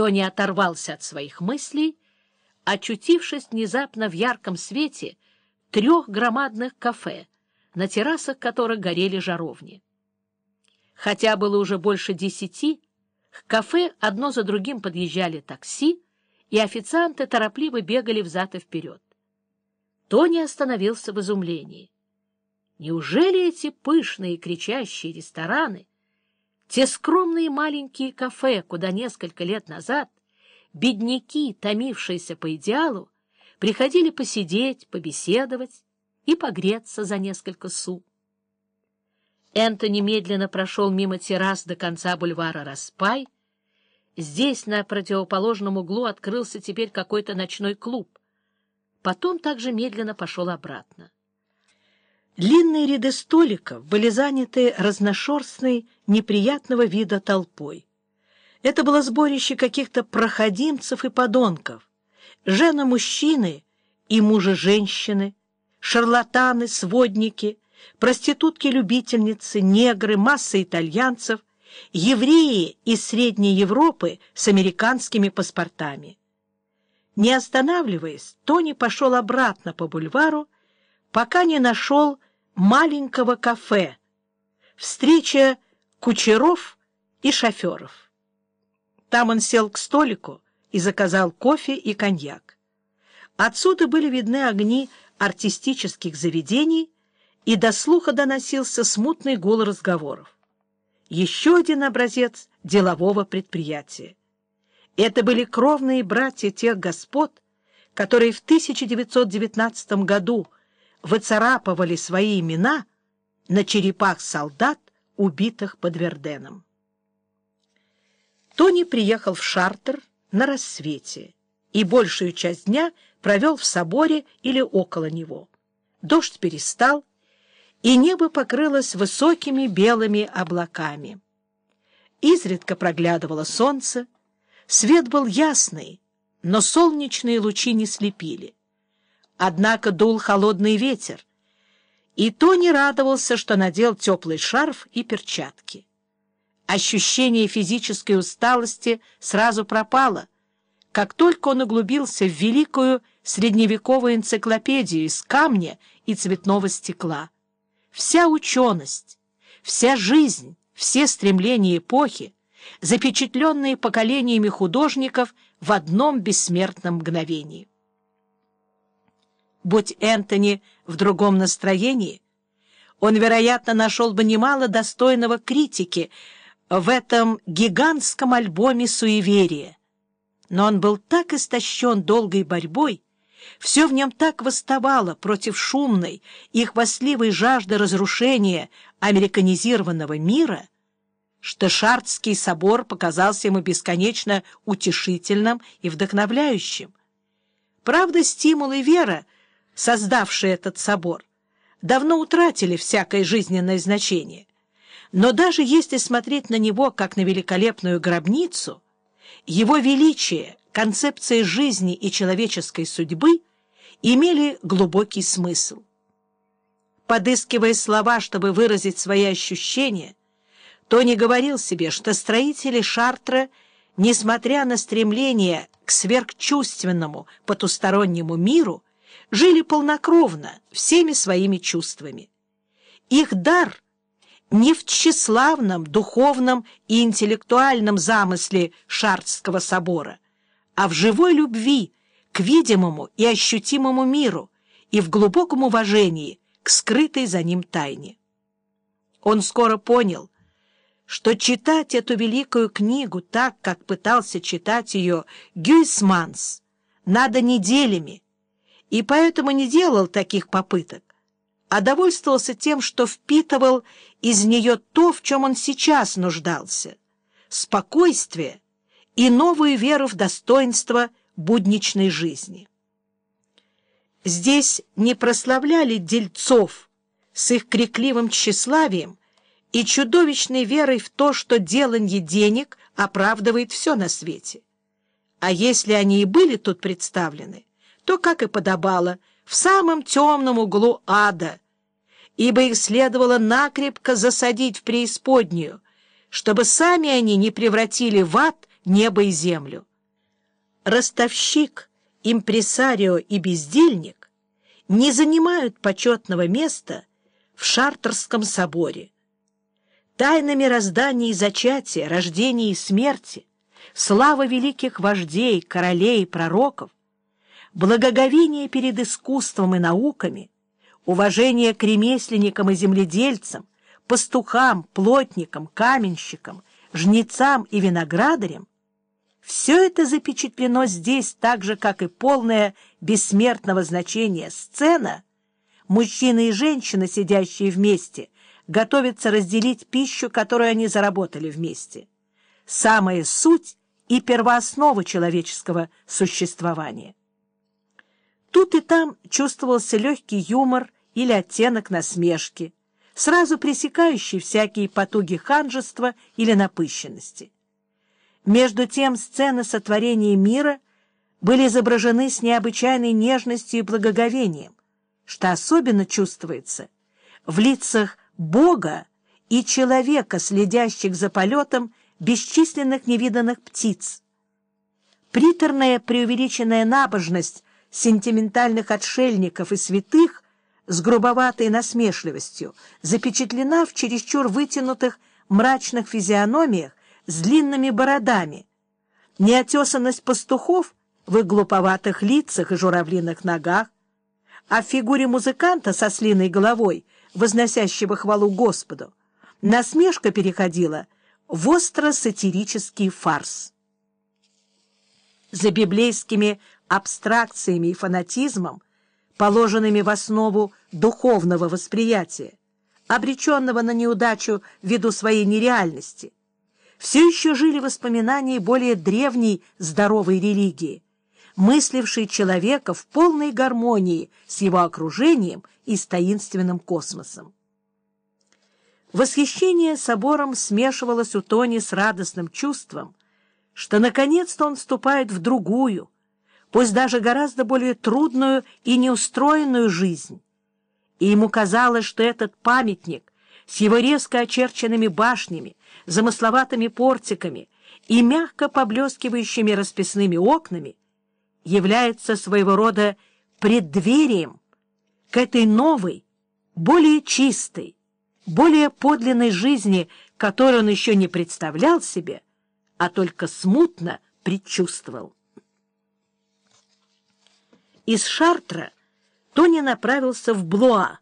Тони оторвался от своих мыслей, очутившись внезапно в ярком свете трех громадных кафе, на террасах которых горели жаровни. Хотя было уже больше десяти, к кафе одно за другим подъезжали такси, и официанты торопливо бегали взад и вперед. Тони остановился в изумлении. Неужели эти пышные кричащие рестораны, те скромные маленькие кафе, куда несколько лет назад бедняки, томившиеся по идеалу, приходили посидеть, побеседовать и погреться за несколько су. Энтони медленно прошел мимо террас до конца бульвара Распай. Здесь, на противоположном углу, открылся теперь какой-то ночной клуб. Потом также медленно пошел обратно. Длинные ряды столиков были заняты разношерстной, неприятного вида толпой. Это было сборище каких-то проходимцев и подонков, жена-мужчины и мужа-женщины, шарлатаны, сводники, проститутки-любительницы, негры, масса итальянцев, евреи из Средней Европы с американскими паспортами. Не останавливаясь, Тони пошел обратно по бульвару, пока не нашел маленького кафе, встреча кучеров и шоферов. Там он сел к столику и заказал кофе и коньяк. Отсюда были видны огни артистических заведений, и до слуха доносился смутный гул разговоров. Еще один образец делового предприятия. Это были кровные братья тех господ, которые в 1919 году выцарапывали свои имена на черепах солдат, убитых под Верденом. Тони приехал в Шартер на рассвете и большую часть дня провел в соборе или около него. Дождь перестал, и небо покрылось высокими белыми облаками. Изредка проглядывало солнце, свет был ясный, но солнечные лучи не слепили. Однако дул холодный ветер, и Тони радовался, что надел теплый шарф и перчатки. Ощущение физической усталости сразу пропало, как только он углубился в великую средневековую энциклопедию из камня и цветного стекла. Вся ученость, вся жизнь, все стремления эпохи, запечатленные поколениями художников в одном бессмертном мгновении. Будь Энтони в другом настроении, он, вероятно, нашел бы немало достойного критики — в этом гигантском альбоме суеверия. Но он был так истощен долгой борьбой, все в нем так восставало против шумной и хвастливой жажды разрушения американизированного мира, что Шартский собор показался ему бесконечно утешительным и вдохновляющим. Правда, стимул и вера, создавшие этот собор, давно утратили всякое жизненное значение. Но даже если смотреть на него как на великолепную гробницу, его величие, концепция жизни и человеческой судьбы имели глубокий смысл. Подыскивая слова, чтобы выразить свои ощущения, Тони говорил себе, что строители Шартра, несмотря на стремление к сверхчувственному потустороннему миру, жили полнокровно всеми своими чувствами. Их дар — не в тщеславном, духовном и интеллектуальном замысле Шартского собора, а в живой любви к видимому и ощутимому миру и в глубоком уважении к скрытой за ним тайне. Он скоро понял, что читать эту великую книгу так, как пытался читать ее Гюйсманс, надо неделями, и поэтому не делал таких попыток, а довольствовался тем, что впитывал из нее то, в чем он сейчас нуждался — спокойствие и новую веру в достоинство будничной жизни. Здесь не прославляли дельцов с их крикливым тщеславием и чудовищной верой в то, что деланье денег оправдывает все на свете. А если они и были тут представлены, то, как и подобало, в самом темном углу ада, ибо их следовало накрепко засадить в преисподнюю, чтобы сами они не превратили в ад небо и землю. ростовщик, импресарио и бездельник не занимают почетного места в Шартерском соборе. Тайна мироздания и зачатия, рождения и смерти, слава великих вождей, королей, пророков, благоговение перед искусством и науками, уважение к ремесленникам и земледельцам, пастухам, плотникам, каменщикам, жнецам и виноградарям, все это запечатлено здесь так же, как и полное бессмертного значения сцена. Мужчины и женщины, сидящие вместе, готовятся разделить пищу, которую они заработали вместе. Самая суть и первооснова человеческого существования. Тут и там чувствовался легкий юмор или оттенок насмешки, сразу пресекающий всякие потуги ханжества или напыщенности. Между тем сцены сотворения мира были изображены с необычайной нежностью и благоговением, что особенно чувствуется в лицах Бога и человека, следящих за полетом бесчисленных невиданных птиц. Приторная преувеличенная набожность сентиментальных отшельников и святых с грубоватой насмешливостью запечатлена в чересчур вытянутых мрачных физиономиях с длинными бородами, неотесанность пастухов в их глуповатых лицах и журавлиных ногах, а в фигуре музыканта со слиной головой, возносящего хвалу Господу, насмешка переходила в остро-сатирический фарс. За библейскими абстракциями и фанатизмом, положенными в основу духовного восприятия, обреченного на неудачу ввиду своей нереальности, все еще жили воспоминания более древней здоровой религии, мыслившей человека в полной гармонии с его окружением и с таинственным космосом. Восхищение собором смешивалось у Тони с радостным чувством, что наконец-то он вступает в другую, пусть даже гораздо более трудную и неустроенную жизнь. И ему казалось, что этот памятник с его резко очерченными башнями, замысловатыми портиками и мягко поблескивающими расписными окнами является своего рода преддверием к этой новой, более чистой, более подлинной жизни, которую он еще не представлял себе, а только смутно предчувствовал. Из Шартра Тони направился в Блуа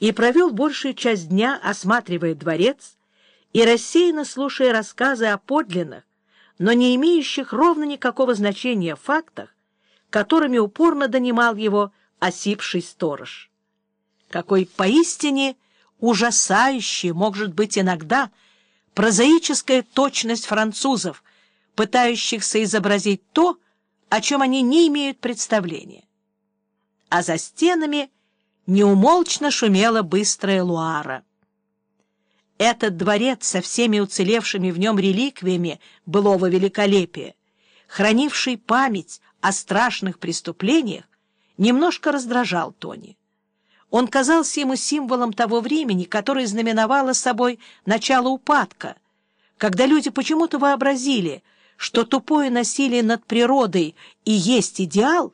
и провел большую часть дня, осматривая дворец и рассеянно слушая рассказы о подлинных, но не имеющих ровно никакого значения фактах, которыми упорно донимал его осипший сторож. Какой поистине ужасающей может быть иногда прозаическая точность французов, пытающихся изобразить то, о чем они не имеют представления. А за стенами неумолчно шумела быстрая Луара. Этот дворец со всеми уцелевшими в нем реликвиями былого великолепия, хранивший память о страшных преступлениях, немножко раздражал Тони. Он казался ему символом того времени, которое знаменовало собой начало упадка, когда люди почему-то вообразили, что тупое насилие над природой и есть идеал,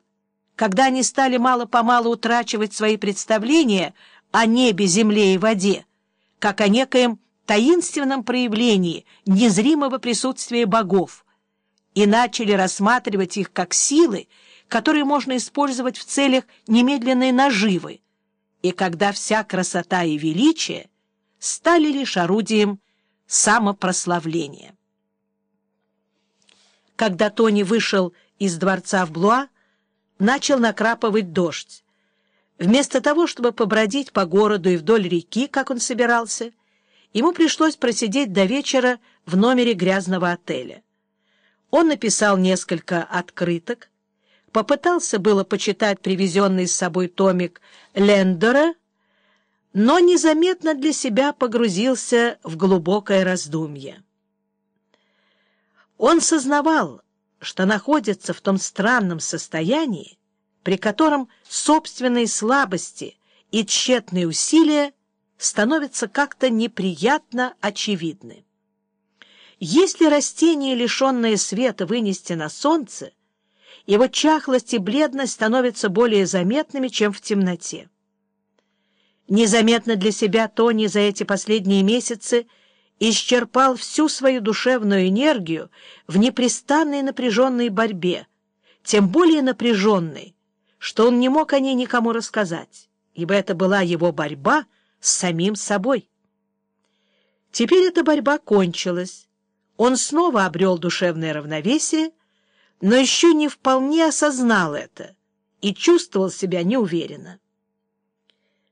когда они стали мало-помалу утрачивать свои представления о небе, земле и воде, как о некоем таинственном проявлении незримого присутствия богов, и начали рассматривать их как силы, которые можно использовать в целях немедленной наживы, и когда вся красота и величие стали лишь орудием самопрославления. Когда Тони вышел из дворца в Блуа, начал накрапывать дождь. Вместо того, чтобы побродить по городу и вдоль реки, как он собирался, ему пришлось просидеть до вечера в номере грязного отеля. Он написал несколько открыток, попытался было почитать привезенный с собой томик Лендера, но незаметно для себя погрузился в глубокое раздумье. Он сознавал, что находится в том странном состоянии, при котором собственные слабости и тщетные усилия становятся как-то неприятно очевидны. Если растение, лишенное света, вынести на солнце, его чахлость и бледность становятся более заметными, чем в темноте. Незаметно для себя Тони за эти последние месяцы исчерпал всю свою душевную энергию в непрестанной напряженной борьбе, тем более напряженной, что он не мог о ней никому рассказать, ибо это была его борьба с самим собой. Теперь эта борьба кончилась, он снова обрел душевное равновесие, но еще не вполне осознал это и чувствовал себя неуверенно.